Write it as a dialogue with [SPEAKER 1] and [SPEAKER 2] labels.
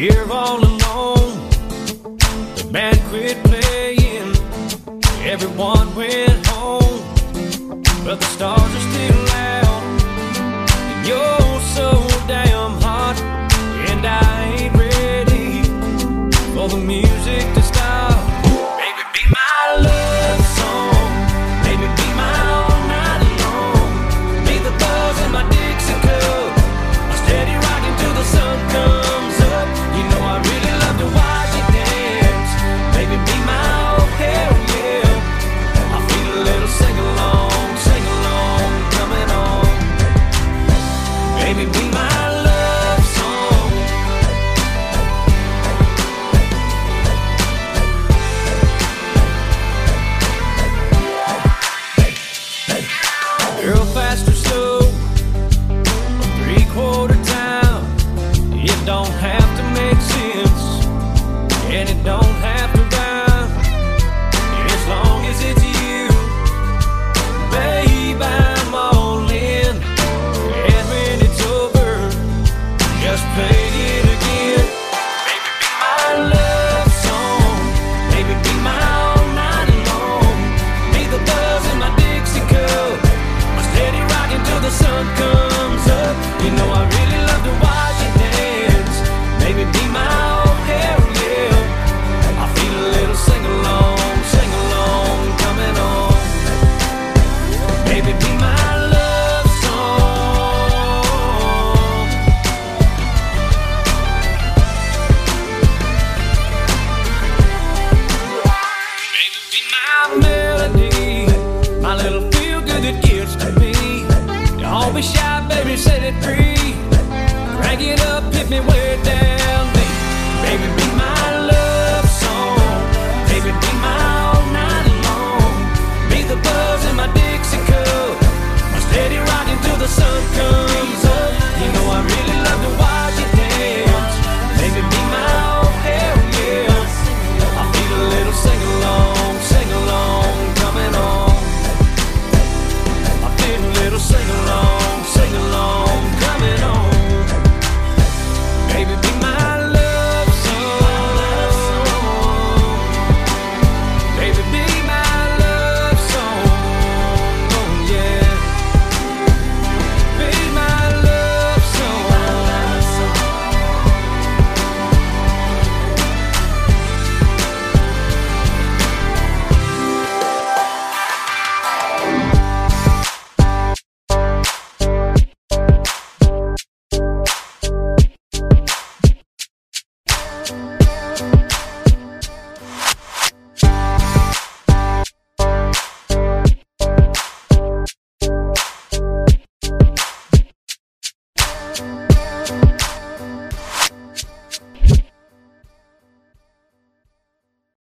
[SPEAKER 1] Here all alone, the band quit playing. Everyone went home, but the stars are still out. And you're so damn hot, and I ain't ready for the music. baby, set it free. Crank it up, hit me way down, baby. Baby,